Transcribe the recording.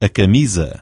a camisa.